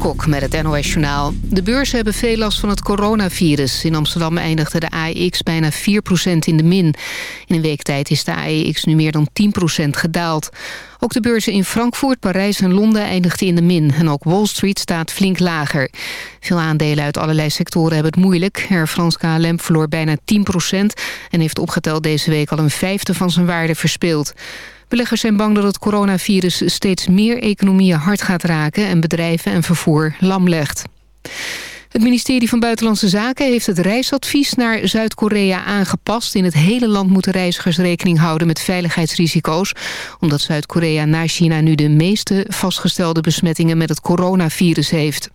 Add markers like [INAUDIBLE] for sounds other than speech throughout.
Kok met het NOS Journaal. De beurzen hebben veel last van het coronavirus. In Amsterdam eindigde de AEX bijna 4% in de min. In een week tijd is de AEX nu meer dan 10% gedaald. Ook de beurzen in Frankfurt, Parijs en Londen eindigden in de min. En ook Wall Street staat flink lager. Veel aandelen uit allerlei sectoren hebben het moeilijk. Air France KLM verloor bijna 10% en heeft opgeteld deze week al een vijfde van zijn waarde verspeeld. Beleggers zijn bang dat het coronavirus steeds meer economieën hard gaat raken... en bedrijven en vervoer lam legt. Het ministerie van Buitenlandse Zaken heeft het reisadvies naar Zuid-Korea aangepast. In het hele land moeten reizigers rekening houden met veiligheidsrisico's. Omdat Zuid-Korea na China nu de meeste vastgestelde besmettingen met het coronavirus heeft.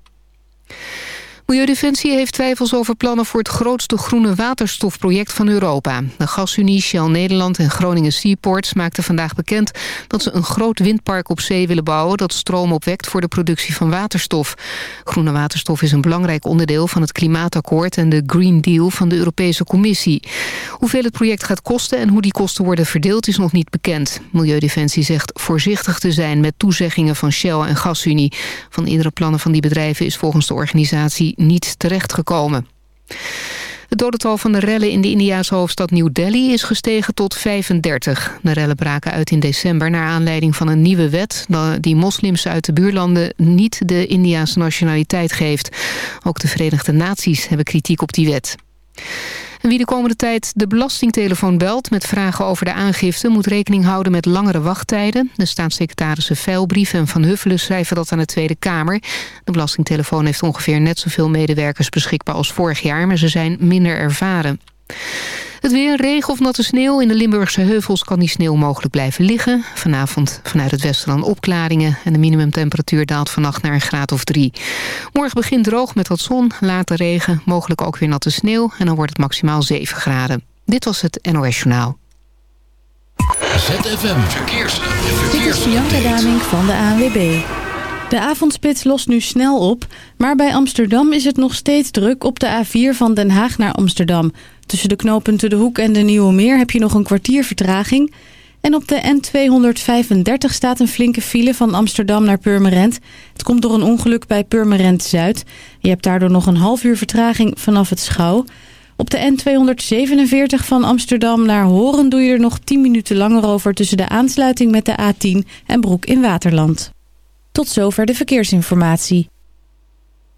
Milieudefensie heeft twijfels over plannen voor het grootste groene waterstofproject van Europa. De gasunie Shell Nederland en Groningen Seaports maakten vandaag bekend dat ze een groot windpark op zee willen bouwen dat stroom opwekt voor de productie van waterstof. Groene waterstof is een belangrijk onderdeel van het klimaatakkoord en de Green Deal van de Europese Commissie. Hoeveel het project gaat kosten en hoe die kosten worden verdeeld is nog niet bekend. Milieudefensie zegt voorzichtig te zijn met toezeggingen van Shell en Gasunie. Van eerdere plannen van die bedrijven is volgens de organisatie niet terechtgekomen. Het dodental van de rellen in de Indiase hoofdstad New Delhi is gestegen tot 35. De rellen braken uit in december naar aanleiding van een nieuwe wet... die moslims uit de buurlanden niet de Indiase nationaliteit geeft. Ook de Verenigde Naties hebben kritiek op die wet wie de komende tijd de belastingtelefoon belt met vragen over de aangifte... moet rekening houden met langere wachttijden. De staatssecretarissen Veilbrief en Van Huffelen schrijven dat aan de Tweede Kamer. De belastingtelefoon heeft ongeveer net zoveel medewerkers beschikbaar als vorig jaar... maar ze zijn minder ervaren. Het weer, regen of natte sneeuw. In de Limburgse heuvels kan die sneeuw mogelijk blijven liggen. Vanavond vanuit het westen dan opklaringen. En de minimumtemperatuur daalt vannacht naar een graad of drie. Morgen begint droog met wat zon, later regen. Mogelijk ook weer natte sneeuw. En dan wordt het maximaal 7 graden. Dit was het NOS Journaal. ZFM Verkeers. Dit is Bianca Daming van de ANWB. De avondspits lost nu snel op, maar bij Amsterdam is het nog steeds druk op de A4 van Den Haag naar Amsterdam. Tussen de knooppunten De Hoek en de Nieuwe Meer heb je nog een kwartier vertraging. En op de N235 staat een flinke file van Amsterdam naar Purmerend. Het komt door een ongeluk bij Purmerend Zuid. Je hebt daardoor nog een half uur vertraging vanaf het Schouw. Op de N247 van Amsterdam naar Horen doe je er nog 10 minuten langer over... tussen de aansluiting met de A10 en Broek in Waterland. Tot zover de verkeersinformatie.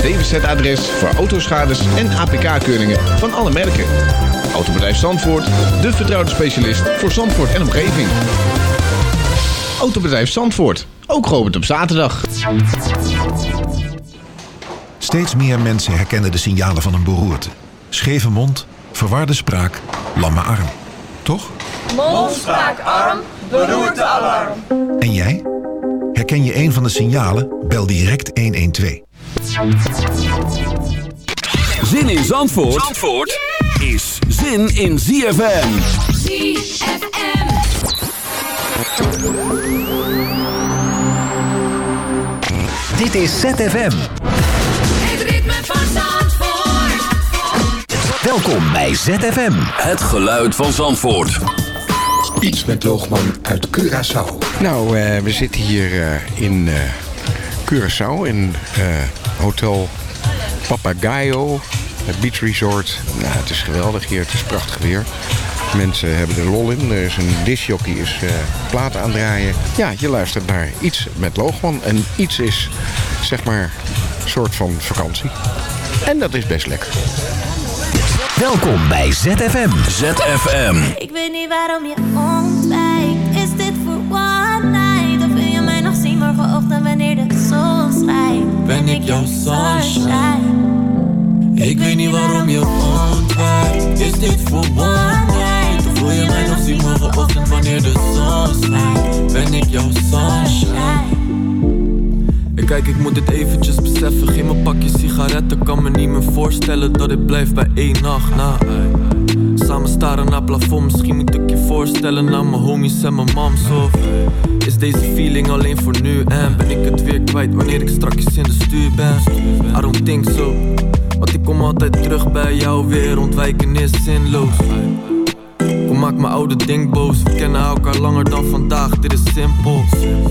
DWZ-adres voor autoschades en APK-keuringen van alle merken. Autobedrijf Zandvoort, de vertrouwde specialist voor Zandvoort en omgeving. Autobedrijf Zandvoort, ook geopend op zaterdag. Steeds meer mensen herkennen de signalen van een beroerte. Scheve mond, verwarde spraak, lamme arm. Toch? Mond, spraak, arm, beroerte, alarm. En jij? Herken je een van de signalen? Bel direct 112. Zin in Zandvoort, Zandvoort is zin in ZFM. ZFM. Dit is ZFM. Het ritme van Zandvoort. Welkom bij ZFM. Het geluid van Zandvoort. Iets met Loogman uit Curaçao. Nou, eh, we zitten hier eh, in eh, Curaçao in eh, Hotel Papagayo, het beach resort. Nou, het is geweldig hier, het is prachtig weer. Mensen hebben er lol in. Er is een discjockey is eh platen aan draaien. Ja, je luistert naar iets met Loogman. En iets is, zeg maar, een soort van vakantie. En dat is best lekker. Welkom bij ZFM. ZFM. Ik weet niet waarom je ontwijkt. Schijnt? Ben ik jouw sunshine? Ik weet niet waarom je ontwijkt. Is dit voor one night? Wil je mij nog zien morgenochtend wanneer de zon schijnt? Ben ik jouw sunshine? Kijk, ik moet dit eventjes beseffen. Geen mijn pakje sigaretten, kan me niet meer voorstellen dat ik blijf bij één nacht. Ey, ey. samen staren naar plafond. Misschien moet ik je voorstellen naar mijn homies en mijn mams. Of is deze feeling alleen voor nu? En ben ik het weer kwijt wanneer ik strakjes in de stuur ben? I don't think so. Want ik kom altijd terug bij jou weer. Ontwijken is zinloos. Maak mijn oude ding boos We kennen elkaar langer dan vandaag, dit is simpel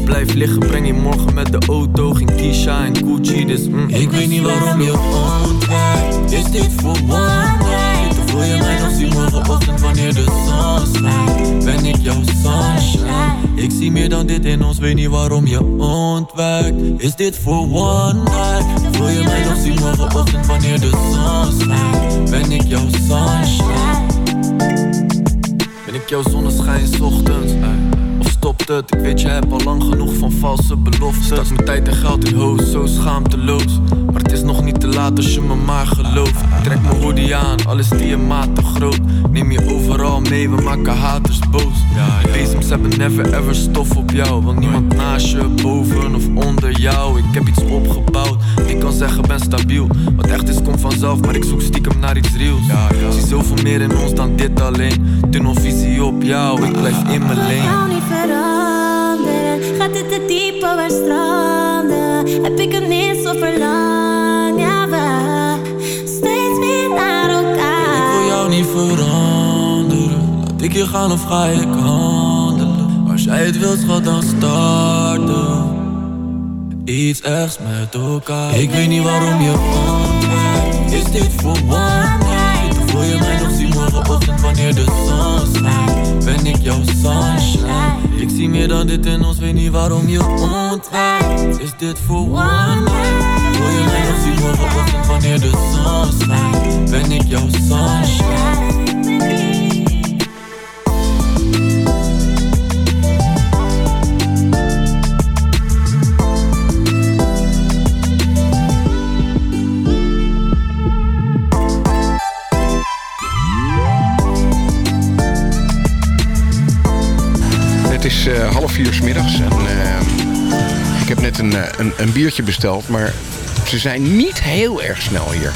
Blijf liggen, breng je morgen met de auto Geen Keisha en Gucci, dus mm. Ik weet niet waarom je ontwijkt Is dit voor one night? Wil je mij nog zien morgenochtend wanneer de zon schijnt? Ben ik jouw sunshine? Ik zie meer dan dit in ons, weet niet waarom je ontwijkt Is dit voor one night? Wil je mij nog zien morgenochtend wanneer de zon schijnt? Ben ik jouw sunshine? Ik jouw zonneschijn ochtends? Of stopt het? Ik weet je hebt al lang genoeg van valse beloftes Stak mijn tijd en geld in hoos, zo schaamteloos Maar het is nog niet te laat als je me maar gelooft Trek mijn hoodie aan, al is die een maat te groot. Neem je overal mee, we maken haters boos. Bezems hebben never ever stof op jou. Want niemand naast je, boven of onder jou. Ik heb iets opgebouwd, ik kan zeggen ben stabiel. Wat echt is komt vanzelf, maar ik zoek stiekem naar iets reals Zie zoveel meer in ons dan dit alleen. Tunnelvisie op jou, ik blijf in mijn Ik lane. Jou niet veranderen. Gaat dit te diep over stranden? Heb ik het niet zo verlang? Ik Als jij het wilt schat dan starten Iets ergs met elkaar Ik weet niet waarom je ontwijkt Is dit voor one night? Wil je mij nog zien morgenochtend wanneer de zon schijnt? Ben ik jouw sunshine? Ik zie meer dan dit in ons, weet niet waarom je ontwijkt Is dit voor one night? Wil je mij nog zien morgenochtend wanneer de zon schijnt? Ben ik jouw sunshine? Vier 's middags en eh, ik heb net een, eh, een, een biertje besteld, maar ze zijn niet heel erg snel hier.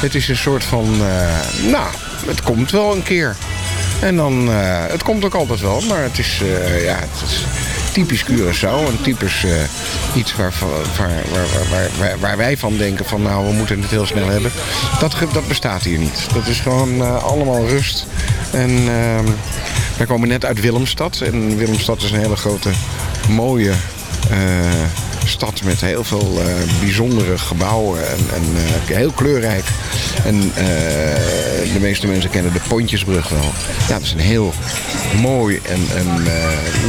Het is een soort van, eh, nou, het komt wel een keer. En dan, eh, het komt ook altijd wel, maar het is, ja, het is typisch Curaçao. En typisch iets waar, waar, waar, waar, wij van denken van, nou, we moeten het heel snel hebben. Dat, dat bestaat hier niet. Dat is gewoon allemaal rust. En ehm, wij komen net uit Willemstad. En Willemstad is een hele grote, mooie eh, stad met heel veel eh, bijzondere gebouwen. En, en eh, heel kleurrijk. En eh, de meeste mensen kennen de Pontjesbrug wel. Ja, dat is een heel mooi en, en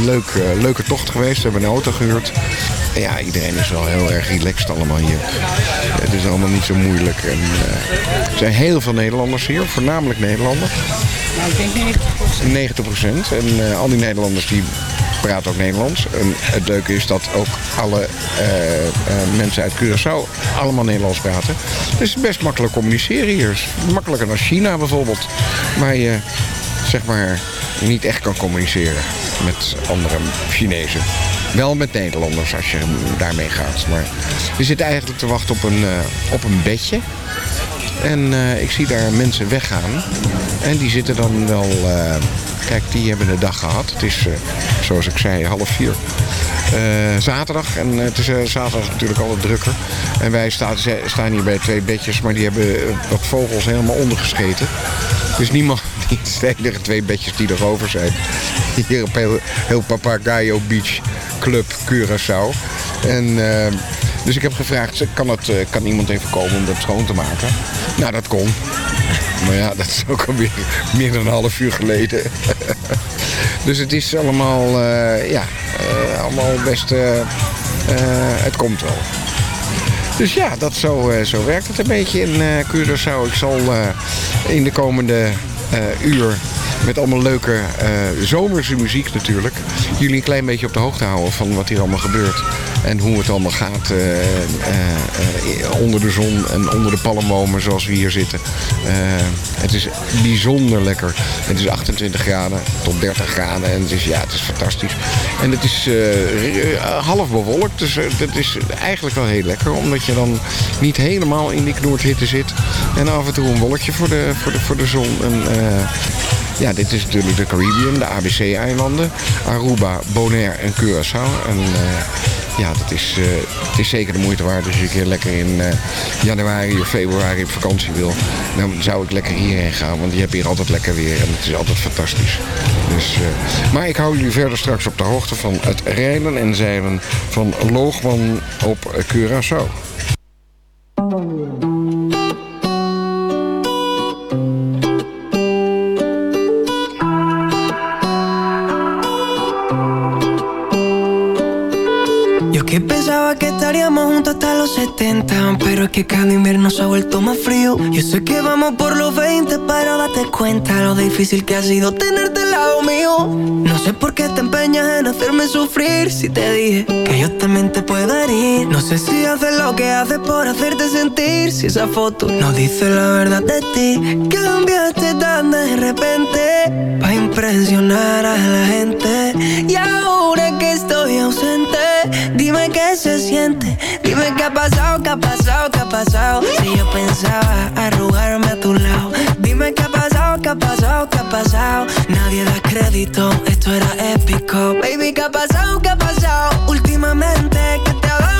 leuk, leuke tocht geweest. We hebben een auto gehuurd. En ja, iedereen is wel heel erg relaxed allemaal hier. Het is allemaal niet zo moeilijk. En, er zijn heel veel Nederlanders hier, voornamelijk Nederlanders. Nou, ik denk 90 90 procent. En al die Nederlanders die praten ook Nederlands. En het leuke is dat ook alle eh, eh, mensen uit Curaçao allemaal Nederlands praten. Dus het is best makkelijk communiceren hier. Is makkelijker dan China bijvoorbeeld. Waar je zeg maar niet echt kan communiceren met andere Chinezen. Wel met Nederlanders als je daarmee gaat. Maar we zitten eigenlijk te wachten op een, eh, op een bedje. En ik zie daar mensen weggaan. En die zitten dan wel... eh, kijk, die hebben de dag gehad. Het is, eh, zoals ik zei, half vier. Eh, zaterdag. En het is eh, zaterdag natuurlijk altijd drukker. En wij staan, staan hier bij twee bedjes. Maar die hebben eh, wat vogels helemaal ondergescheten. Dus niemand... [LAUGHS] De enige twee bedjes die er over zijn. Hier op heel, heel Papagayo Beach Club Curaçao. En... eh, Dus ik heb gevraagd, kan, het, eh, kan iemand even komen om dat schoon te maken? Nou, dat kon. [LAUGHS] Maar ja, dat is ook alweer meer dan een half uur geleden. [LAUGHS] dus het is allemaal, eh, ja, eh, allemaal best... het komt wel. Dus ja, dat zo, zo werkt het een beetje in Curaçao. Ik zal in de komende uur met allemaal leuke zomerse muziek natuurlijk... jullie een klein beetje op de hoogte houden van wat hier allemaal gebeurt. En hoe het allemaal gaat eh, eh, eh, onder de zon en onder de palmbomen zoals we hier zitten. Het is bijzonder lekker. Het is 28 graden tot 30 graden en het is, ja, het is fantastisch. En het is half bewolkt, dus dat is eigenlijk wel heel lekker. Omdat je dan niet helemaal in die knoordhitte zit. En af en toe een wolkje voor de, voor de, voor de zon. En, ja, dit is natuurlijk de Caribbean, de ABC-eilanden. Aruba, Bonaire en Curaçao. En eh, ja, dat is, eh, het is zeker de moeite waard als je een keer lekker in eh, januari of februari op vakantie wil. Dan zou ik lekker hierheen gaan, want je hebt hier altijd lekker weer en het is altijd fantastisch. Dus, maar ik hou jullie verder straks op de hoogte van het rijden en zeilen van Loogman op Curaçao. Estaríamos juntos hasta los 70 Pero es que cada invierno se ha vuelto más frío. Yo sé que vamos por los 20 Pero date cuenta lo difícil que ha sido tenerte al lado mío. No sé por qué te empeñas en hacerme sufrir. Si te dije que yo también te puedo herir. No sé si haces lo que haces por hacerte sentir. Si esa foto no dice la verdad de ti. Cambiaste tan de repente. Pa' impresionar a la gente. Y ahora que estoy ausente Dime qué se siente Dime qué ha pasado, qué ha pasado, qué ha pasado. Si yo pensaba arrugarme a tu lado. Dime qué ha pasado, qué ha pasado, qué ha pasado. Nadie da crédito, esto era épico. Baby, qué ha pasado, qué ha pasado Últimamente, ¿qué te ha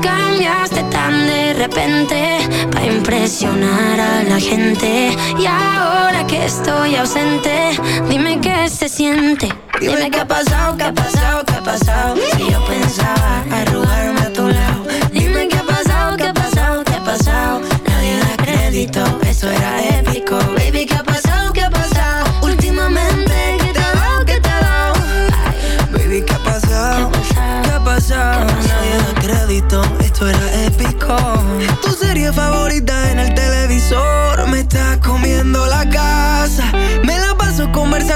Cambiaste tan de repente para impresionar a la gente. Y ahora que estoy ausente, dime qué se siente. Dime qué ha pasado, qué ha pasado, qué ha pasado Si yo pensaba arrugarme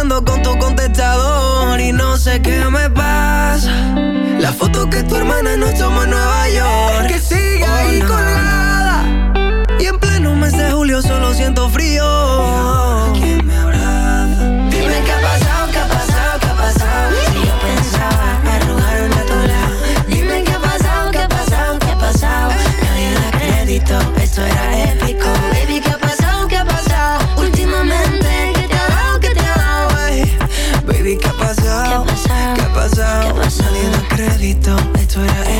con tu contestador Y no sé qué me pasa. La foto que tu hermana nos tomó en Nueva York. Que sigue ahí colgada. Y en pleno mes de julio solo siento frío esto era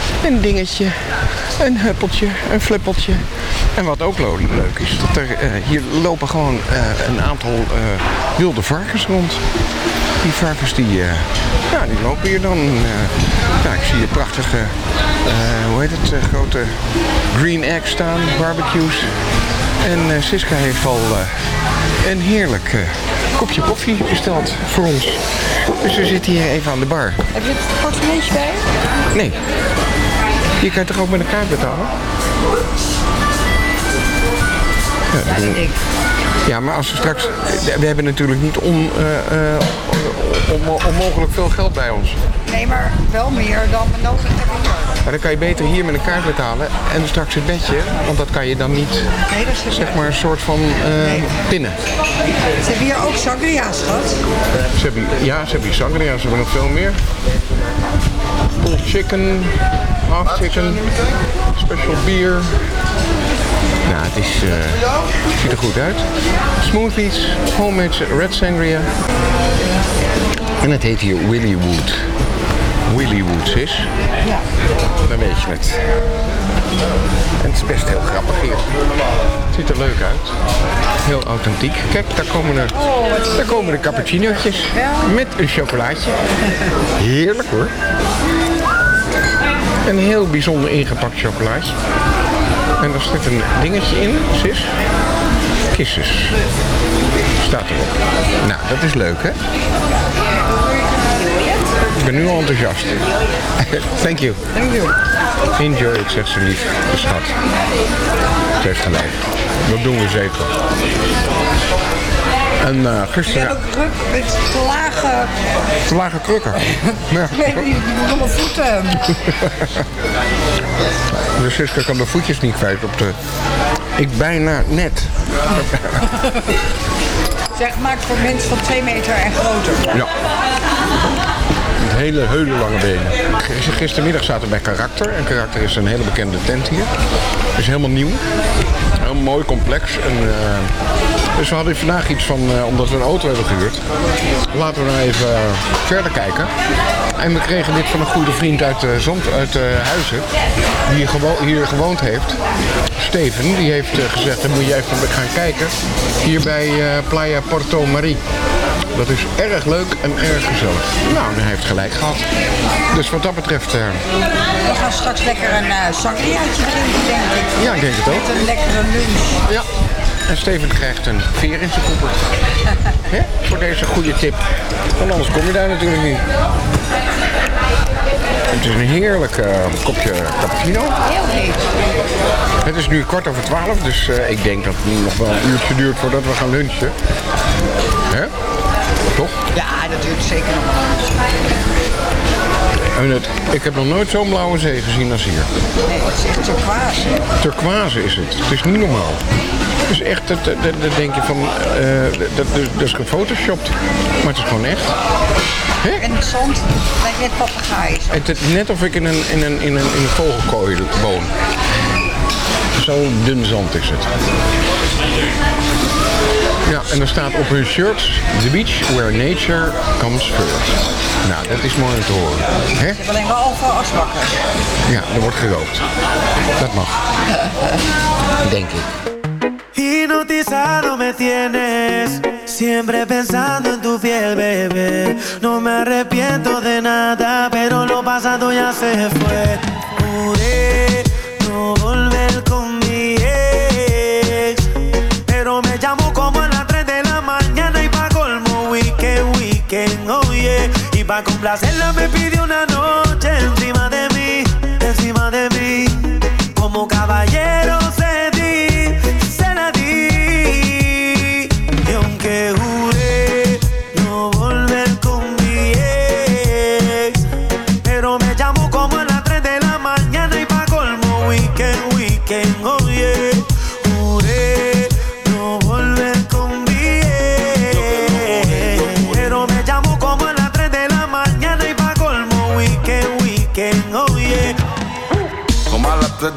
Een dingetje, een huppeltje, een flippeltje. En wat ook leuk is, dat er eh, hier lopen gewoon eh, een aantal eh, wilde varkens rond. Die varkens die, eh, ja, die lopen hier dan. eh, ja, ik zie hier prachtige, eh, hoe heet het, eh, grote green egg staan, barbecues. En eh, Siska heeft al eh, een heerlijk kopje koffie besteld voor ons. Dus we zitten hier even aan de bar. Heb je het portemonneetje bij? Nee. Je kan toch ook met een kaart betalen? Ja, dat ja, maar als we straks... We hebben natuurlijk niet on, eh, eh, on- onmogelijk veel geld bij ons. Nee, maar wel meer dan we nodig hebben. Maar dan kan je beter hier met een kaart betalen en straks het bedje. Want dat kan je dan niet, Nee, dat is zeg maar, een soort van eh, pinnen. Ze hebben hier ook sangria, schat. Ze hebben, ja, ze hebben hier sangria, ze hebben nog veel meer. Pulled chicken, half chicken, special beer. Nou, het is, eh, ziet er goed uit. Smoothies, homemade red sangria. En het heet hier Willy Wood. Willy Woods is. Ja. Dan weet je het. En het is best heel grappig hier. Het ziet er leuk uit. Heel authentiek. Kijk, daar komen er, daar komen de cappuccino'tjes. Met een chocolaatje. Heerlijk hoor. Een heel bijzonder ingepakt chocolaatje. En daar zit een dingetje in, sis. Kisses. Staat erop. Nou, dat is leuk hè? Ik ben nu al enthousiast. [LAUGHS] Thank you. Thank you. Enjoy it, zegt ze lief, de schat. Ze heeft gelijk. Dat doen we zeker. En uh, gisteren... ook druk met te lage... Te lage krukken. [LAUGHS] Ja. Nee, die, allemaal voeten. [LAUGHS] De Siska kan de voetjes niet kwijt op de... Ik bijna net. [LAUGHS] Zeg, gemaakt voor mensen van 2 meter en groter. Ja. Met hele, hele lange benen. Gistermiddag zaten we bij Karakter. En Karakter is een hele bekende tent hier. is helemaal nieuw. Heel mooi, complex. En, eh, dus we hadden vandaag iets van, eh, omdat we een auto hebben gehuurd. Laten we nou even eh, verder kijken. En we kregen dit van een goede vriend uit, uh, Zond, uit Huizen. Die hier, gewo- hier gewoond heeft. Steven, die heeft gezegd, dan moet je even gaan kijken. Hier bij Playa Porto Marie. Dat is erg leuk en erg gezellig. Nou, hij heeft gelijk gehad. Dus wat dat betreft... eh, We gaan straks lekker een uh, sangriaatje drinken, denk ik. Ja, ik denk het ook. Met een lekkere lunch. Ja. En Steven krijgt een veer in zijn koepel. [LAUGHS] Voor deze goede tip. Want anders kom je daar natuurlijk niet. Het is een heerlijk eh, kopje cappuccino. Heel heet. Het is nu kwart over twaalf, dus ik denk dat het nog wel een uurtje duurt voordat we gaan lunchen. Hè? Ja, dat duurt zeker nog wel. En het, ik heb nog nooit zo'n blauwe zee gezien als hier. Nee, het is echt turquoise. Turquoise is het. Het is niet normaal. Het is echt, dat, dat, dat denk je van, eh, dat, dat, dat is gefotoshopt. Maar het is gewoon echt. En het zand lijkt net papegaai. Het is net of ik in een, in een, in een, in een vogelkooi woon. Zo dun zand is het. Ja, en er staat op hun shirts... The beach where nature comes first. Nou, dat is mooi om te horen. Hè? Je hebt alleen maar alfa asbakken. Ja, er wordt gerookt. Dat mag. Denk ik. Hipnotizado me tienes, siempre pensando en tu piel, bebé. No me arrepiento de nada, pero lo pasado ya se fue. Juré pa' complacerla me pidió una noche encima de mí, encima de mí. Como caballero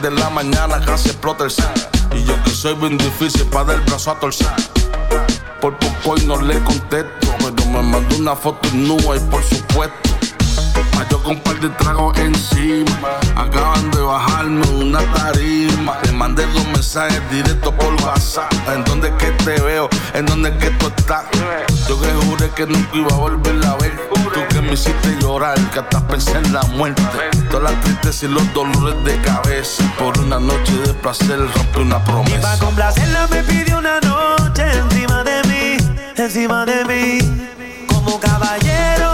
de la mañana casi explota el set. Y yo que soy bien difícil para dar el brazo a torcer. Por poco y no le contesto, pero me mandó una foto nua y por supuesto. Yo con un par de tragos encima. Acaban de bajarme una tarima. Te mandé dos mensajes directos por WhatsApp. ¿En dónde que te veo? ¿En dónde que tú estás? Yo que juré que nunca iba a volver a ver. Tú que me hiciste llorar, que hasta pensé en la muerte. Todas las tristezas y los dolores de cabeza. Por una noche de placer rompí una Y pa' promesa. complacerla me pidió una noche encima de mí, encima de mí. Como caballero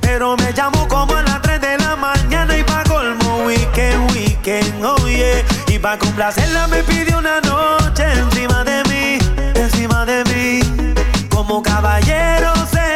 pero me llamó como a las 3 de la mañana y pa' colmo weekend, weekend, oh yeah. Y pa' complacerla me pidió una noche encima de mí, encima de mí. Como caballero cedí,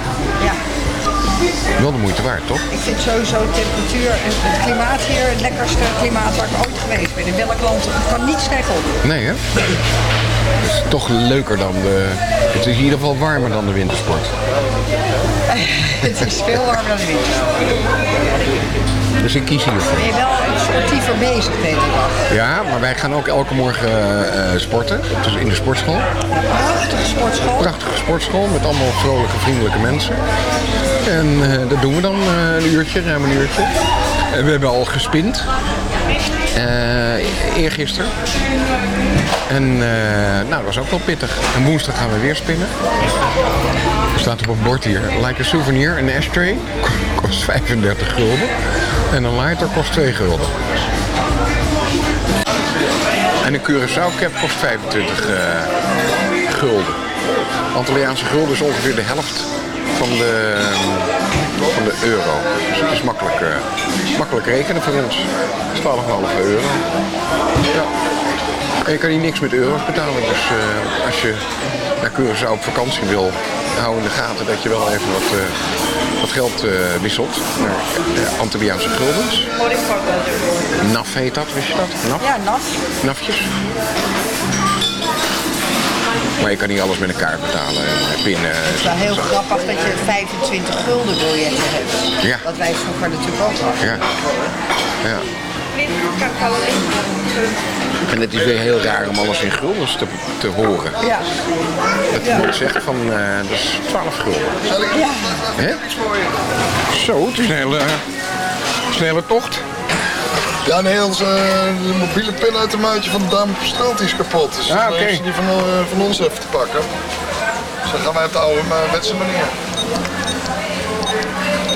Wel de moeite waard, toch? Ik vind sowieso temperatuur en het klimaat hier het lekkerste klimaat waar ik ooit geweest ben. In welk land kan niet tegenop. Nee, hè? Het is toch leuker dan de... Het is in ieder geval warmer dan de wintersport. [LAUGHS] het is veel warmer dan de winter. Dus ik kies hiervoor. Ben je wel sportiever bezig de hele dag. Ja, maar wij gaan ook elke morgen eh, sporten. Dus in de sportschool. Prachtige sportschool. Prachtige sportschool met allemaal vrolijke, vriendelijke mensen. En eh, dat doen we dan eh, een uurtje, ruim een uurtje. En we hebben al gespind. Eergisteren. En nou, dat was ook wel pittig. En woensdag gaan we weer spinnen. Er staat op een bord hier. Like a souvenir, een ashtray. [LAUGHS] Kost 35 gulden. En een lighter kost 2 gulden. En een Curaçao cap kost 25 eh, gulden. Antilliaanse gulden is ongeveer de helft van de, van de euro. Dus het is makkelijk, eh, makkelijk rekenen voor ons. 12,5 euro. Ja. En je kan hier niks met euro's betalen. Dus eh, als je naar Curaçao op vakantie wil, hou in de gaten dat je wel even wat, eh, wat geld eh, wisselt naar eh, Antilliaanse guldens. NAF heet dat, wist je dat? NAF? Ja, nat. Nafjes. Maar je kan niet alles met een kaart betalen. en Pinnen. Het is wel heel grappig dat je 25 gulden biljetten hebt. Ja. Dat wij vroeger natuurlijk ook hadden. Ja. ja. En het is weer heel raar om alles in guldens te, te horen. Ja. Dat Ja. iemand zegt van, eh, dat is 12 gulden. Ja. Hè? Zo, het is een hele, snelle tocht. Ja, nee, onze de mobiele pinautomaatje van de dame op het strand die is kapot. Dus Ah, dan oké. heeft ze die van, eh, van ons even te pakken. Dus dan gaan wij op de oude maar wetse manier.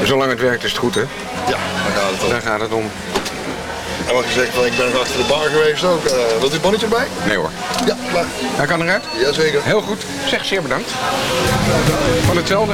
Zolang het werkt is het goed, hè? Ja, daar gaat het om. Daar gaat het om. Hij had gezegd van ik ben achter de bar geweest ook. Eh, wilt u het bonnetje erbij? Nee hoor. Ja, klaar. Hij kan eruit? Jazeker. Heel goed. Zeg, zeer bedankt. Van hetzelfde.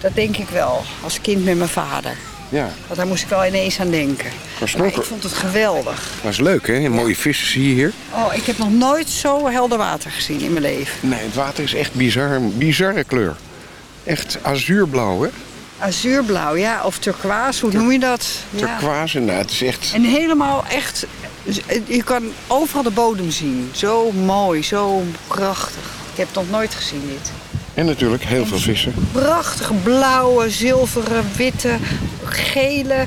Dat denk ik wel. Als kind met mijn vader. Ja. Want daar moest ik wel ineens aan denken. Maar ik vond het geweldig. Is leuk, hè? Mooie vissen zie je hier. Oh, ik heb nog nooit zo helder water gezien in mijn leven. Nee, het water is echt bizar, bizarre kleur. Echt azuurblauw, hè? Azuurblauw, ja. Of turquoise, hoe noem je dat? Ja. Turquoise, nou, het is echt... En helemaal echt... Je kan overal de bodem zien. Zo mooi, zo prachtig. Ik heb het nog nooit gezien dit. En natuurlijk heel veel vissen. Prachtige blauwe, zilveren, witte, gele.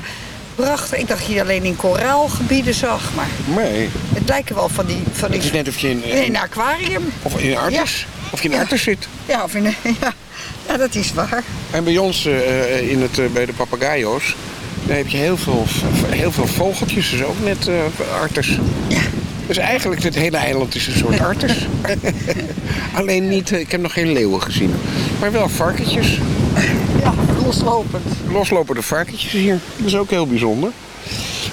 Prachtig. Ik dacht dat je die alleen in koraalgebieden zag. Maar Nee, het lijken wel van die... Van het die is net of je in, in een aquarium. of in een artis, of je in een artis zit. Ja, of in een, [LAUGHS] ja. ja, dat is waar. En bij ons eh, in het, eh, bij de papagayo's, daar heb je heel veel, heel veel vogeltjes. Dus ook net eh arters. Dus eigenlijk het hele eiland is een soort [LAUGHS] arters. Alleen niet, eh, ik heb nog geen leeuwen gezien. Maar wel varkentjes. Ja, loslopend. Loslopende varkentjes hier. Dat is ook heel bijzonder.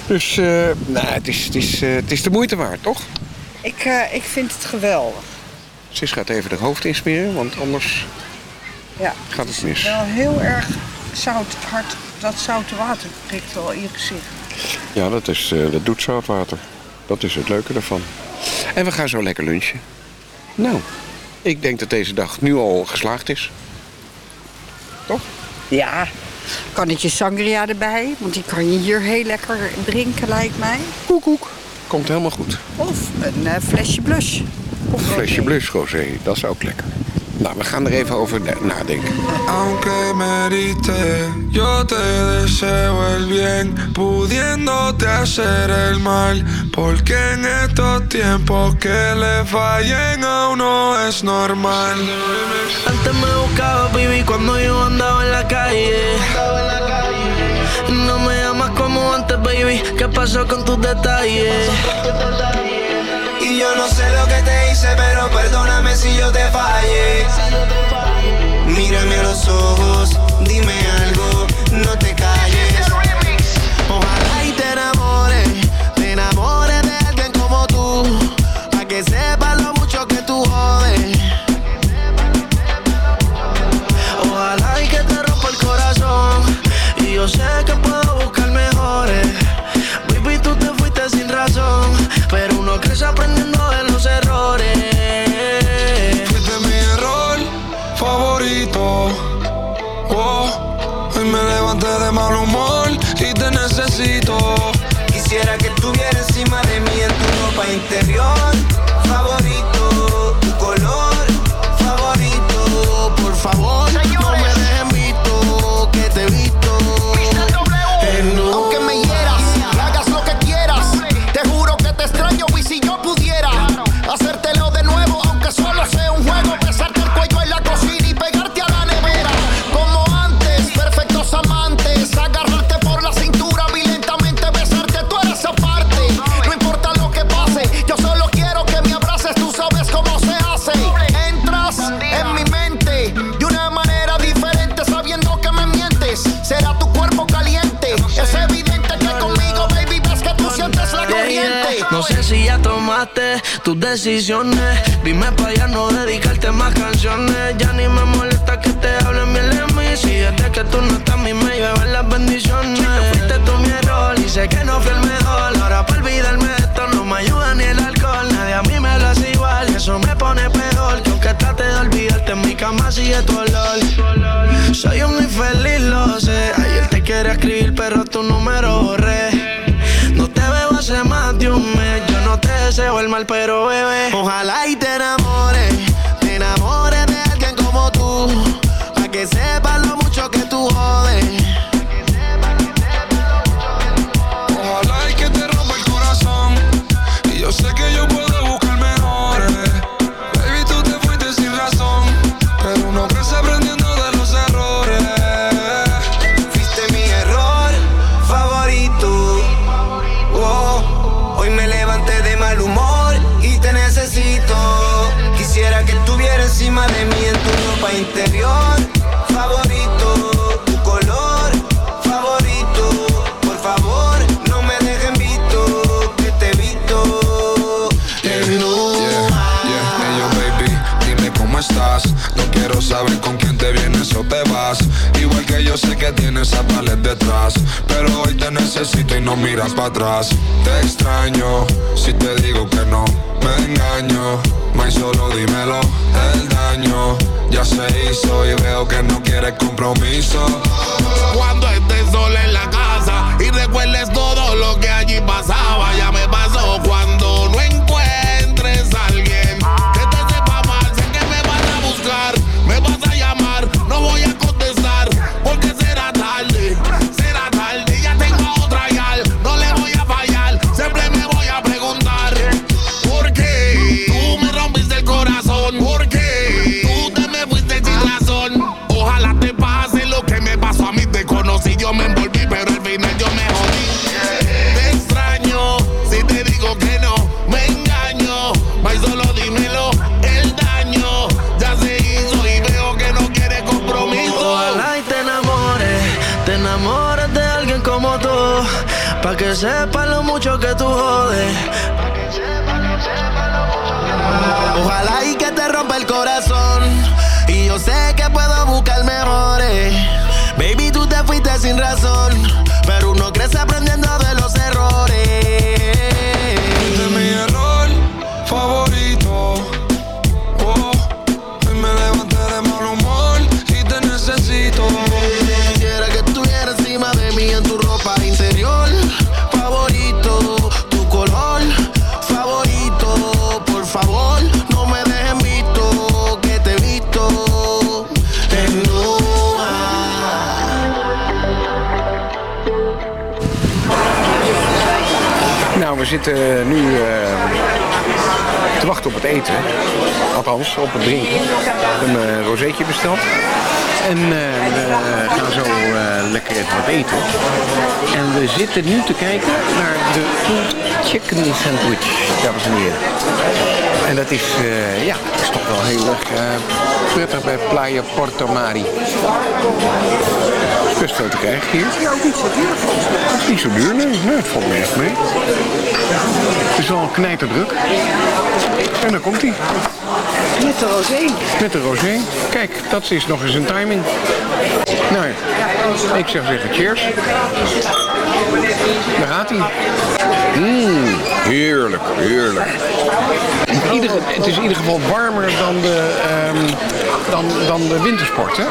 Dus eh, nou, het, is, het, is, eh, het is de moeite waard, toch? Ik, eh, ik vind het geweldig. Sis gaat even de hoofd insmeren, want anders Ja. gaat het mis. Wel heel erg zout, hard. Dat zoute water prikt wel in je gezicht. Ja, dat, is, eh, dat doet zoutwater. Dat is het leuke ervan. En we gaan zo lekker lunchen. Nou, ik denk dat deze dag nu al geslaagd is. Toch? Ja. Kan het je sangria erbij? Want die kan je hier heel lekker drinken, lijkt mij. Koek, koek. Komt helemaal goed. Of een eh, flesje blush. Of een flesje blush rosé, dat is ook lekker. Nou, we gaan er even over na- nadenken. Aunque me heriste, yo te deseo el bien, pudiéndote hacer el mal. Porque en estos tiempos que le fallen a uno es normal. Antes me buscaba, baby, cuando yo andaba en la calle. No me llamas como antes, baby. ¿Qué pasó con tus detalles? Y yo no sé lo que te hice, pero perdóname si yo te fallé. Mírame a los ojos, dime algo, no te calles. Ojalá y te enamores, te enamores de alguien como tú. Pa' que sepas lo mucho que tú jodes. Ojalá y que te rompa el corazón. Y yo sé que puedo aprendiendo de los errores. Fuiste mi error favorito. Oh, hoy me levanté de mal humor y te necesito. Quisiera que estuviera encima de mí en tu ropa interior tus decisiones. Dime para ya no dedicarte más canciones. Ya ni me molesta que te hablen bien de mí. Si desde que tú no estás, a mí me llevan las bendiciones. Fuiste tú mi error y sé que no fui el mejor. Ahora para olvidarme de esto no me ayuda ni el alcohol. Nadie a mí me lo hace igual eso me pone peor. Que aunque trate de olvidarte, en mi cama sigue tu olor. Soy un infeliz, lo sé. Ayer te quería escribir, pero tu número borré. No te veo hace más de un mes. Deseo el mal, pero bebé. Ojalá y te enamores. Te enamores de alguien como tú. Pa' que sepas lo mucho que tú jodes. Tienes a detrás. Pero hoy te necesito y no miras para atrás. Te extraño, si te digo que no, me engaño. May solo dímelo, el daño ya se hizo y veo que no quieres compromiso. Cuando estés sola en la casa y recuerdes todo Ojalá y que te rompa el corazón. Y yo sé que puedo buscar mejores. Baby, tú te fuiste sin razón. Pero uno crece aprendiendo de zitten nu eh, te wachten op het eten. Althans, op het drinken. Een rozeetje besteld. En eh, we gaan zo lekker wat eten. En we zitten nu te kijken naar de Food Chicken Sandwich, dames en heren. En dat is, ja, dat is toch wel heel erg prettig bij Playa Porto Mari. Best veel te krijgen hier. Ja, ook niet zo duur volgens mij. Niet zo duur, nee. nee het valt me echt mee. Het is wel een knijterdruk. En dan komt hij. Met de rosé. Met de rosé. Kijk, dat is nog eens een timing. Nou, ik zou zeggen cheers. Daar gaat hij. Mmm, heerlijk, heerlijk. In ieder, het is in ieder geval warmer dan de, ehm, dan, dan de wintersport, hè?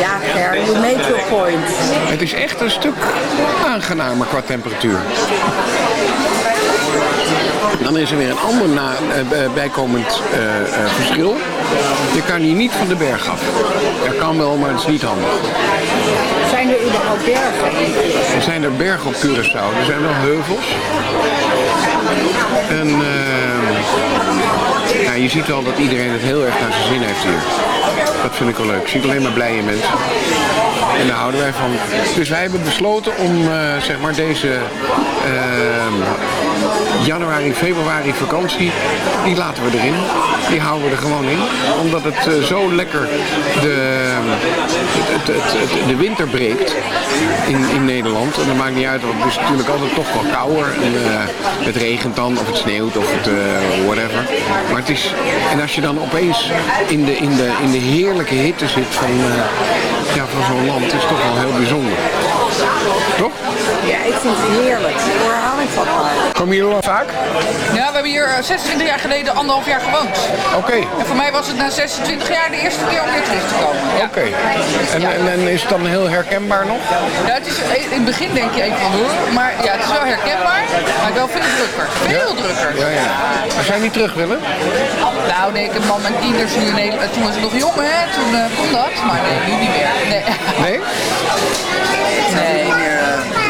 Ja, Ger, you make your point. Het is echt een stuk aangenamer qua temperatuur. Dan is er weer een ander na, eh, bijkomend eh, eh, verschil. Je kan hier niet van de berg af. Er kan wel, maar het is niet handig. Zijn er überhaupt bergen? Er zijn er bergen op Curaçao. Er zijn wel heuvels. En eh, ja, je ziet wel dat iedereen het heel erg naar zijn zin heeft hier. Dat vind ik wel leuk. Je ziet alleen maar blije mensen. En daar houden wij van. Dus wij hebben besloten om eh, zeg maar deze eh, januari, februari vakantie, die laten we erin. Die houden we er gewoon in. Omdat het eh, zo lekker de, het, het, de winter breekt in, in Nederland. En dat maakt niet uit, want het is natuurlijk altijd toch wel kouder. En, eh, het regent dan, of het sneeuwt, of het eh, whatever. Maar het is, en als je dan opeens in de, in de, in de heerlijke hitte zit van, ja, van zo'n land, is toch wel heel bijzonder. Toch? Ja, ik vind het heerlijk. Daar hou ik van. Komen jullie al vaak? Ja, we hebben hier eh, 26 jaar geleden anderhalf jaar gewoond. Oké. En voor mij was het na 26 jaar de eerste keer om weer terug te komen. Ja. Oké. En, en, en is het dan heel herkenbaar nog? Ja, het is, in het begin denk je even van hoe, maar ja, het is wel herkenbaar, maar wel veel drukker. Veel drukker. Ja, ja. Maar zou je niet terug willen? Nou nee, ik heb man mijn tieners nu in Nederland, toen was ik nog jong hè, toen eh, kon dat, maar nee, nu niet meer. Nee? Nee? [LAUGHS] Nee.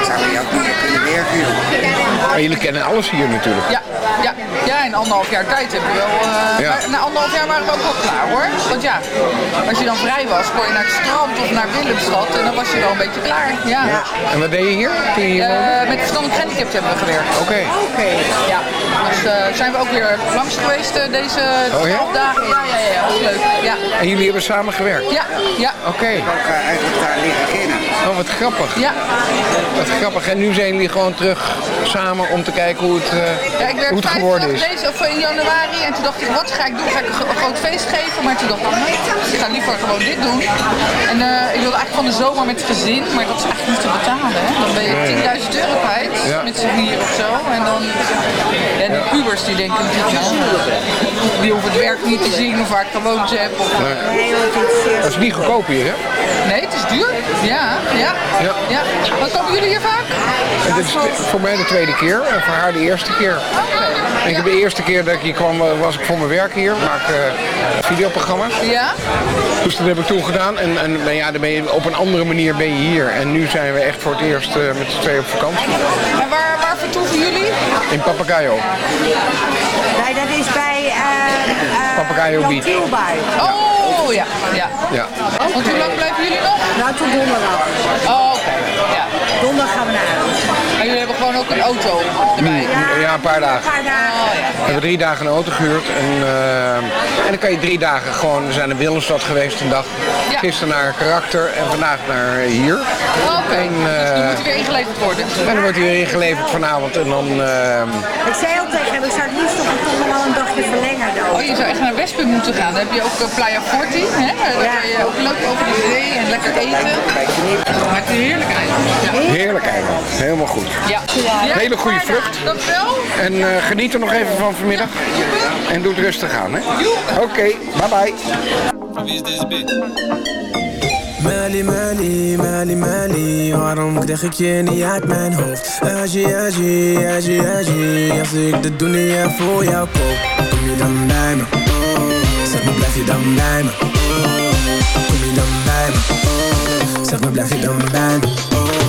Ook meer kunnen jullie kennen alles hier natuurlijk. Ja, ja, ja, in anderhalf jaar tijd hebben we wel. eh, Ja. maar na anderhalf jaar waren we ook wel klaar hoor. Want ja, als je dan vrij was, kon je naar het strand of naar Willemstad en dan was je wel een beetje klaar. Ja. En wat deed je hier? Je hier? Eh, met verstandelijk gehandicapten hebben we gewerkt. Oké. Oké. Ja, dus eh, zijn we ook weer langs geweest eh, deze Oh, ja? 12 dagen. Ja, ja, ja, was leuk. Ja. En jullie hebben samen gewerkt? Ja, ja. Oké. ook eh, eigenlijk daar leren kennen. Oh, wat grappig. Ja. Wat grappig. En nu zijn jullie gewoon terug samen om te kijken hoe het, eh, Ja, ik hoe werd het 5 geworden is. deze, of in januari en toen dacht ik, wat ga ik doen? Ga ik een gro- een groot feest geven? Maar toen dacht ik, nee, ik ga liever gewoon dit doen. En eh, ik wilde eigenlijk van de zomer met het gezin, maar dat is eigenlijk niet te betalen. Hè? Dan ben je Nee. 10.000 euro kwijt Ja. met z'n vier of zo. En dan, ja, die pubers die denken natuurlijk, nou, die hoeven het werk niet te zien of waar ik gewoond heb. Of, Dat is niet goedkoop hier, hè? Nee, het is duur. Ja, ja. Ja. ja. Wat komen jullie hier vaak? En dit is voor mij de tweede keer en voor haar de eerste keer. En ik heb de eerste keer dat ik hier kwam, eh, was ik voor mijn werk hier. Maak eh, videoprogramma's. Ja? Dus dat heb ik toen gedaan. En, en nou ja, dan ben je, op een andere manier ben je hier. En nu zijn we echt voor het eerst eh, met z'n tweeën op vakantie. En waar, waar vertoeven jullie? In Papagayo. Nee, dat is bij uh, Papagayo Beach. Oh, ja, ja. Ja. Want hoe lang blijven jullie nog? Nou, tot donderdag. Oh, oké. Ja. Donderdag gaan we naar huis. En jullie hebben gewoon ook een auto erbij? Ja, een paar dagen. Een paar dagen. We hebben drie dagen een auto gehuurd. En, eh, en dan kan je drie dagen gewoon... We zijn in Willemstad geweest een dag. Ja. Gisteren naar Karakter en vandaag naar hier. Oké, En, dus die eh, moeten weer ingeleverd worden. En dan wordt hij weer ingeleverd vanavond. En dan... eh, Ik zei al tegen hem, ik zou het liefst toch toch nog wel een dagje verlengen. Dan. Oh, je zou echt naar Westpunt moeten gaan. Dan heb je ook eh, Playa Forti. Hè? Daar kan je ook leuk over de zee en lekker eten. Maar het is heerlijk eigenlijk. Ja. heerlijk eiland. Helemaal goed. Ja. Hele goede vlucht. Dankjewel. En eh, geniet er nog even van vanmiddag. En doe het rustig aan, hè? Oké, bye bye. Mali, Mali, Mali, Mali, waarom krijg ik je niet uit mijn hoofd? Aji, Aji, Aji, Aji, als ik de dunia voor jou koop, kom je dan bij me? Oh, zeg maar, blijf je dan bij? Oh, kom je dan bij me? Zeg maar, blijf je dan bij?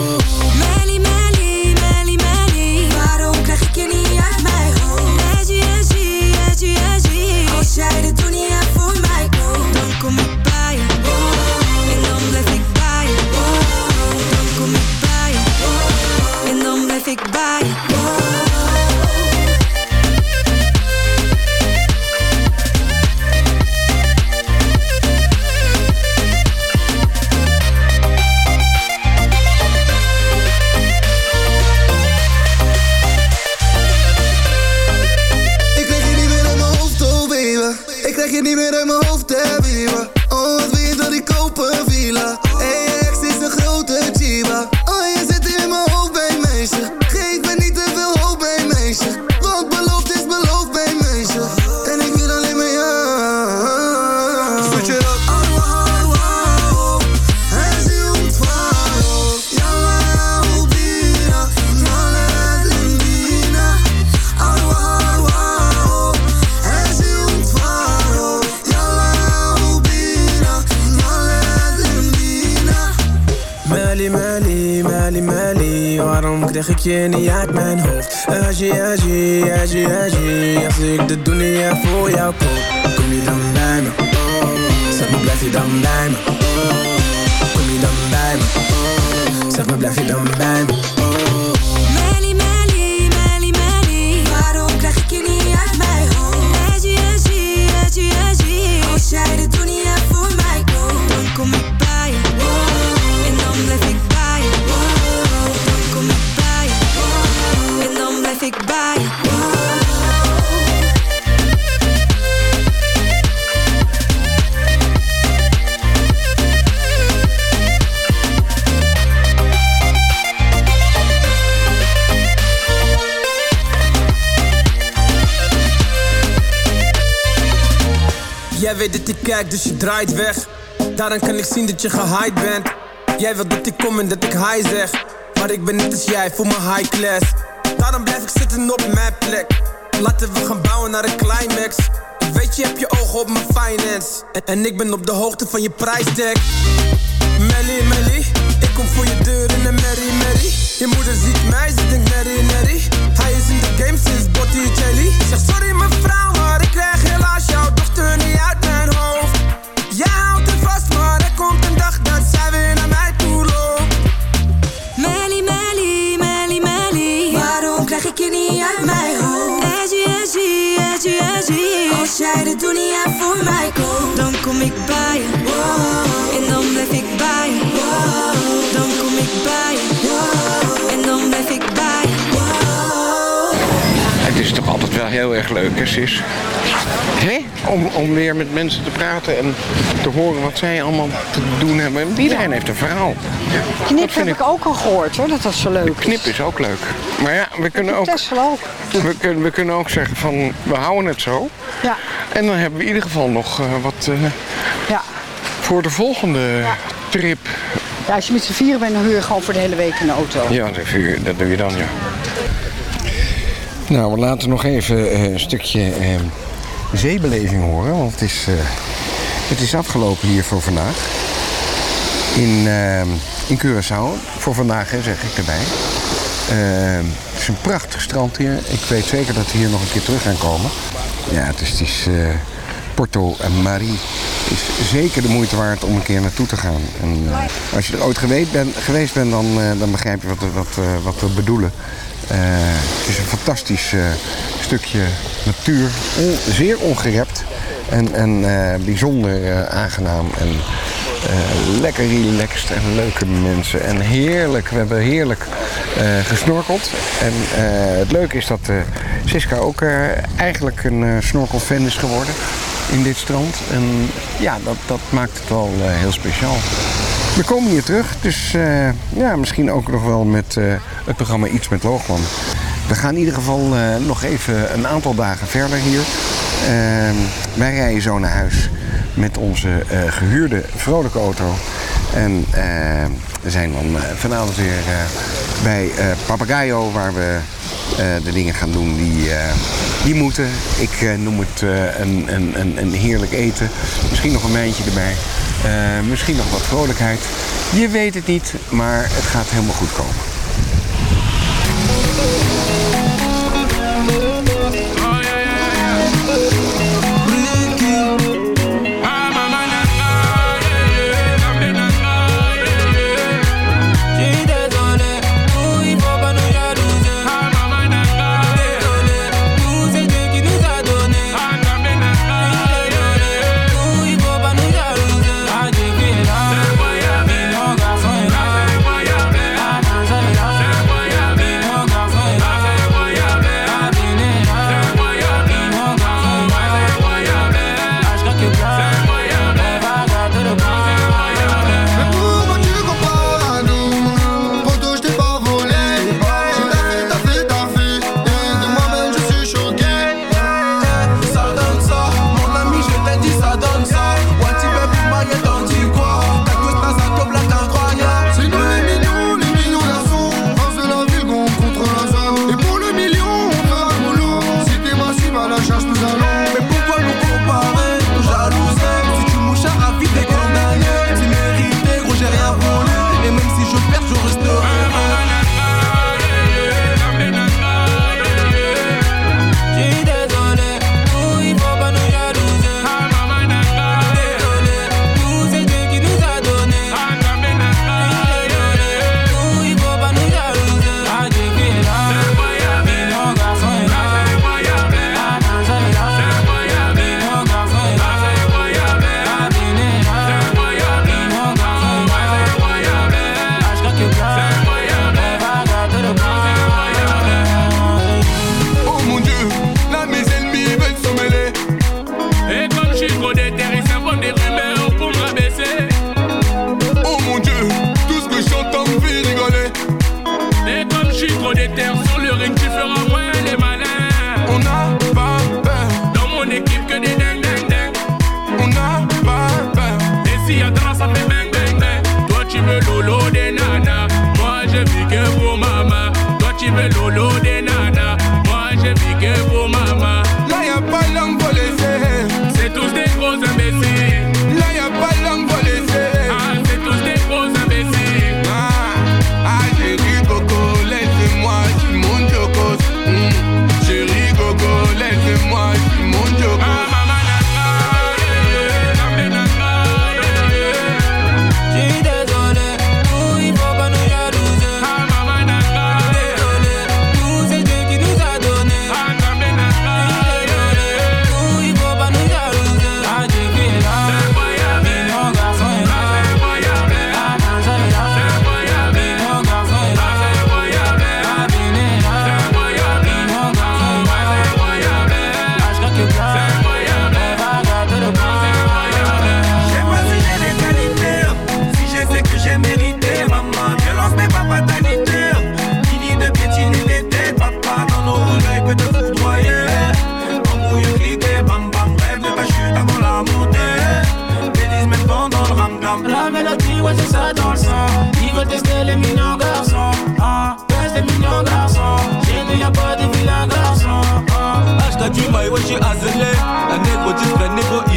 Niet meer uit mijn hoofd, hè baby. Je niet uit mijn hoofd? Aji, Aji, Aji, Aji, als ik de dunia voor jou koop, kom je dan bij me? Oh, zeg maar, blijf je dan bij me? Oh, kom je dan bij me? Oh, zeg maar, blijf je dan bij me? Weet dat ik kijk, dus je draait weg. Daaraan kan ik zien dat je gehyped bent. Jij wilt dat ik kom en dat ik hi zeg. Maar ik ben net als jij, voel me high class. Daarom blijf ik zitten op mijn plek. Laten we gaan bouwen naar een climax. Weet je hebt je ogen op mijn finance. En, ik ben op de hoogte van je prijstag. Melly, Melly, ik kom voor je deur in een Mary, Mary. Je moeder ziet mij, ze denkt Mary, Mary. Hij is in de game sinds Botticelli. Zeg sorry heel erg leuk, hè, Sis? Hè? Om, om weer met mensen te praten en te horen wat zij allemaal te doen hebben. Iedereen heeft een verhaal. Knip heb ik ook al gehoord hoor, dat dat zo leuk is. Knip is ook leuk. Maar ja, we kunnen ook, ook. we kunnen, we kunnen ook zeggen van, we houden het zo. Ja. En dan hebben we in ieder geval nog eh, wat eh, Ja. voor de volgende trip. ja, als je met z'n vieren bent, dan huur je gewoon voor de hele week een auto. Ja, dat je, dat doe je dan, ja. Nou, we laten nog even eh, een stukje eh, zeebeleving horen. Want het is, eh, het is afgelopen hier voor vandaag. In, eh, in Curaçao. Voor vandaag, zeg ik erbij. Eh, het is een prachtig strand hier. Ik weet zeker dat we hier nog een keer terug gaan komen. Ja, het is, het is eh, Porto Marie. Het is zeker de moeite waard om een keer naartoe te gaan. En, als je er ooit geweest bent, geweest bent dan, dan begrijp je wat, wat, eh, wat we bedoelen. Eh, het is een fantastisch eh, stukje natuur. Zeer ongerept. En, en eh, bijzonder aangenaam. En lekker relaxed en leuke mensen. En heerlijk, we hebben heerlijk gesnorkeld. En het leuke is dat Siska ook eigenlijk een snorkelfan is geworden in dit strand. En ja, dat, dat maakt het wel heel speciaal. We komen hier terug, dus eh, ja, misschien ook nog wel met eh, het programma Iets met Loogman. We gaan in ieder geval eh, nog even een aantal dagen verder hier. Ehm, wij rijden zo naar huis met onze eh, gehuurde vrolijke auto. En eh, we zijn dan eh, vanavond weer eh, bij Papagayo, waar we de dingen gaan doen die, die moeten. Ik noem het een, een, een, heerlijk eten. Misschien nog een mijntje erbij. Misschien nog wat vrolijkheid. Je weet het niet, maar het gaat helemaal goed komen.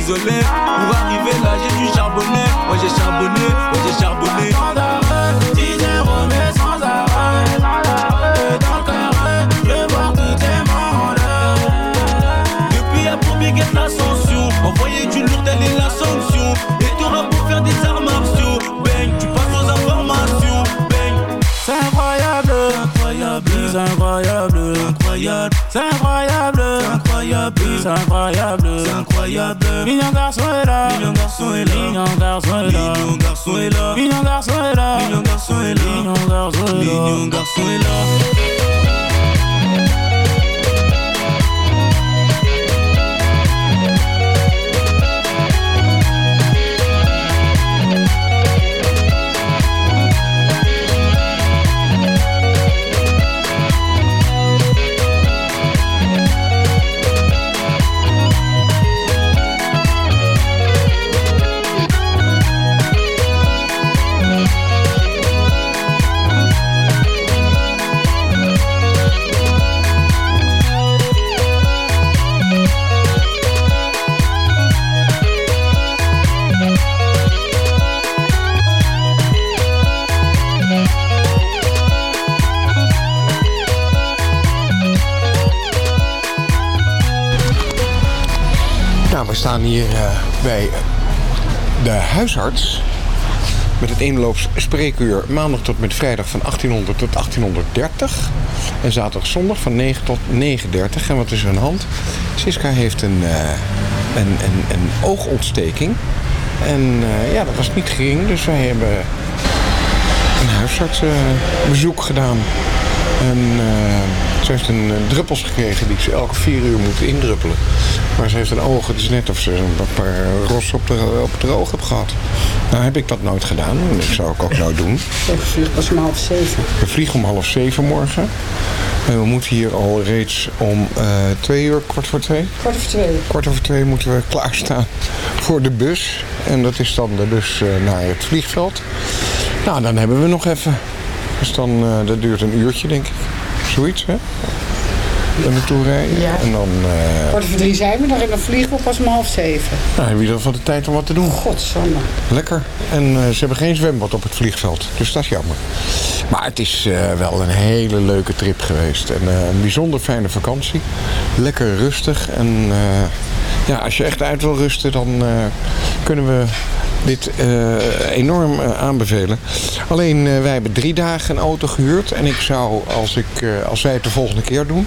Isolé. Garçon est là, mignon garçon est là, mignon garçon est là, mignon garçon est là, mignon garçon est là. Staan hier eh, bij de huisarts. Met het eenloops spreekuur maandag tot met vrijdag van 1800 tot 1830. En zaterdag zondag van 9 tot 9.30. En wat is de hand? Siska heeft een, eh, een, een, een oogontsteking. En eh, ja, dat was niet gering. Dus wij hebben een huisartsbezoek gedaan. En ze heeft een druppels gekregen die ze elke vier uur moet indruppelen. Maar ze heeft een oog, het is net of ze een paar ros op de, op de oog heeft gehad. Nou heb ik dat nooit gedaan en ik zou ik ook nooit doen. Ik vlieg pas om half zeven. We vliegen om half zeven morgen. En we moeten hier al reeds om eh, twee uur, kwart voor twee. Kwart over twee. Kwart over twee moeten we klaarstaan voor de bus. En dat is dan de bus eh, naar het vliegveld. Nou, dan hebben we nog even. Dus dan, eh, dat duurt een uurtje, denk ik. Zoiets, hè? Daar naartoe rijden. Ja. En dan Kwart over drie zijn we nog en dan vliegen we pas om half zeven. nou, hebben in ieder geval de tijd om wat te doen. Godsamme. Lekker. En eh, ze hebben geen zwembad op het vliegveld. Dus dat is jammer. Maar het is eh, wel een hele leuke trip geweest. En een bijzonder fijne vakantie. Lekker rustig. En ja, als je echt uit wil rusten, dan eh, kunnen we dit eh, enorm eh, aanbevelen. Alleen wij hebben drie dagen een auto gehuurd. En ik zou, als, ik, als wij het de volgende keer doen,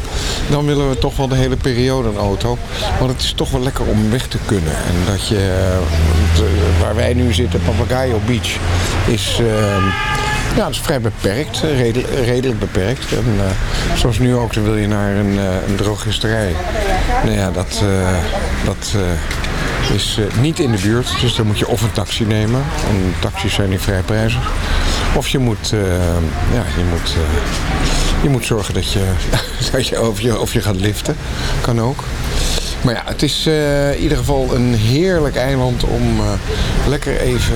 dan willen we toch wel de hele periode een auto. Want het is toch wel lekker om weg te kunnen. En dat je, waar wij nu zitten, Papagayo Beach, is... ja, dat is vrij beperkt, eh, redelijk, beperkt. En eh, zoals nu ook, dan wil je naar een, eh, een drogisterij. Nou ja, dat, dat is niet in de buurt. Dus dan moet je of een taxi nemen. En taxis zijn niet vrij prijzig. Of je moet, ja, je moet, je moet zorgen dat je, [LAUGHS] dat je, of je, of je gaat liften. Kan ook. Maar ja, het is in ieder geval een heerlijk eiland om lekker even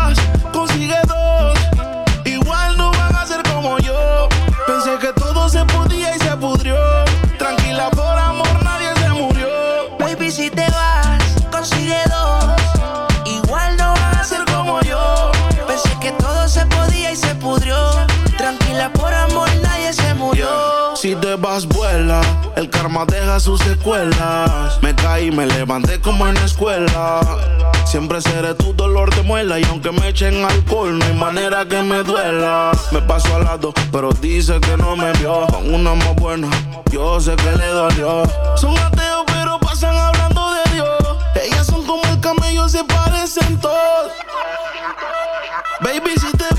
se podía y se pudrió. Tranquila, por amor nadie se murió. Baby, si te vas, consigue dos. Igual no van a ser como yo. Pensé que todo se podía y se pudrió. Tranquila, por amor nadie se murió. Si te vas, vuela. El karma deja sus secuelas. Me caí, me levanté como en la escuela. Siempre seré tu dolor de muela. Y aunque me echen alcohol, no hay manera que me duela. Me paso al lado, pero dice que no me vio. Con una más buena, yo sé que le dolió. Son ateos, pero pasan hablando de Dios. Ellas son como el camello, se parecen todos. Baby, si te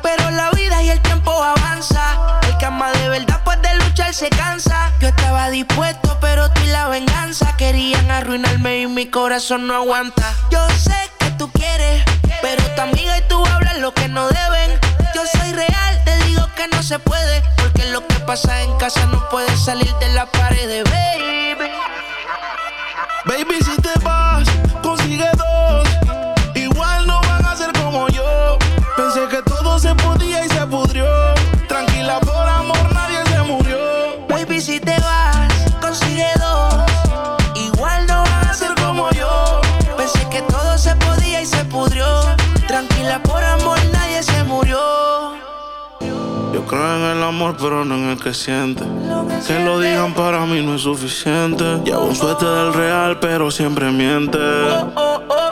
pero la vida y el tiempo avanza. El que de verdad pues de luchar se cansa. Yo estaba dispuesto, pero tú y la venganza querían arruinarme y mi corazón no aguanta. Yo sé que tú quieres, pero tu amiga y tú hablan lo que no deben. Yo soy real, te digo que no se puede, porque lo que pasa en casa no puede salir de la pared, baby. Baby, si te vas, creo en el amor, pero no en el que siente. Que lo digan para mí no es suficiente. Llevo un suerte del real, pero siempre miente. Baby,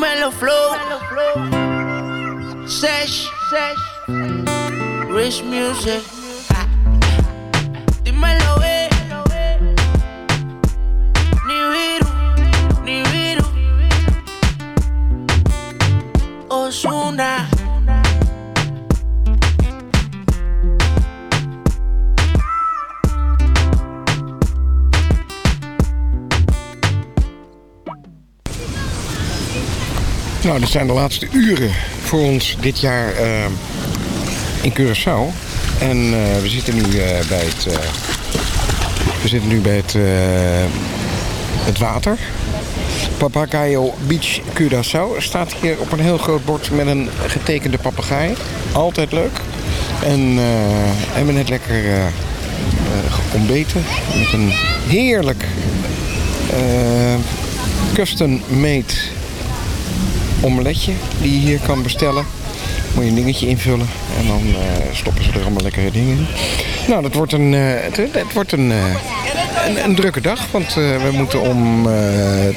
dímelo flow. Sesh, Rich music. Dímelo, eh. Nibiru, Nibiru. Osuna. Nou, dit zijn de laatste uren voor ons dit jaar eh, in Curaçao. En eh, we zitten nu eh, bij het. eh, we zitten nu bij het, eh, het water. Papagayo Beach Curaçao staat hier op een heel groot bord met een getekende papegaai. Altijd leuk. En eh, we hebben net lekker eh, eh, ontbeten met een heerlijk eh, custom-made omeletje die je hier kan bestellen. Moet je een dingetje invullen en dan eh, stoppen ze er allemaal lekkere dingen in. Nou, dat wordt een, eh, het, wordt een, eh, een, drukke dag, want we moeten om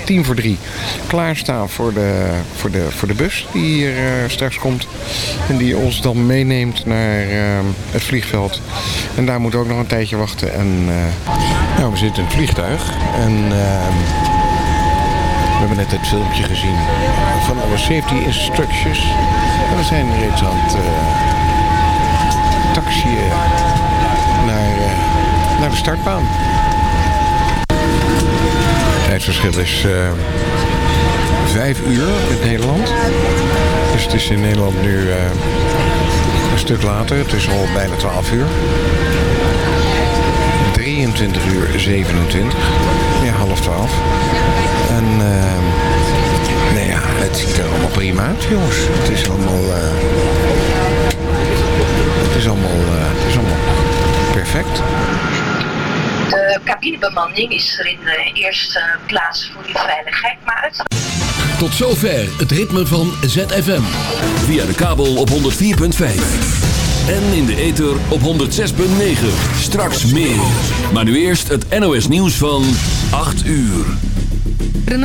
tien voor drie klaarstaan voor de, voor de, voor de bus die hier straks komt. En die ons dan meeneemt naar het vliegveld. En daar moeten we ook nog een tijdje wachten. En, nou, we zitten in het vliegtuig en... we hebben net het filmpje gezien van alle safety instructions. En we zijn reeds aan het uh, taxiën naar, eh, naar de startbaan. Het tijdsverschil is eh, vijf uur met Nederland. Dus het is in Nederland nu een stuk later. Het is al bijna 12 uur. 23 uur 27. Ja, half 12. En ehm nou ja, het ziet er allemaal prima uit, jongens. Het is allemaal... eh, het is allemaal... eh, het is allemaal perfect. De cabinebemanning is er in de eerste plaats voor die veiligheid, maar het Tot zover het ritme van ZFM. Via de kabel op 104.5. En in de ether op 106.9. Straks meer. Maar nu eerst het NOS nieuws van 8 uur. 13.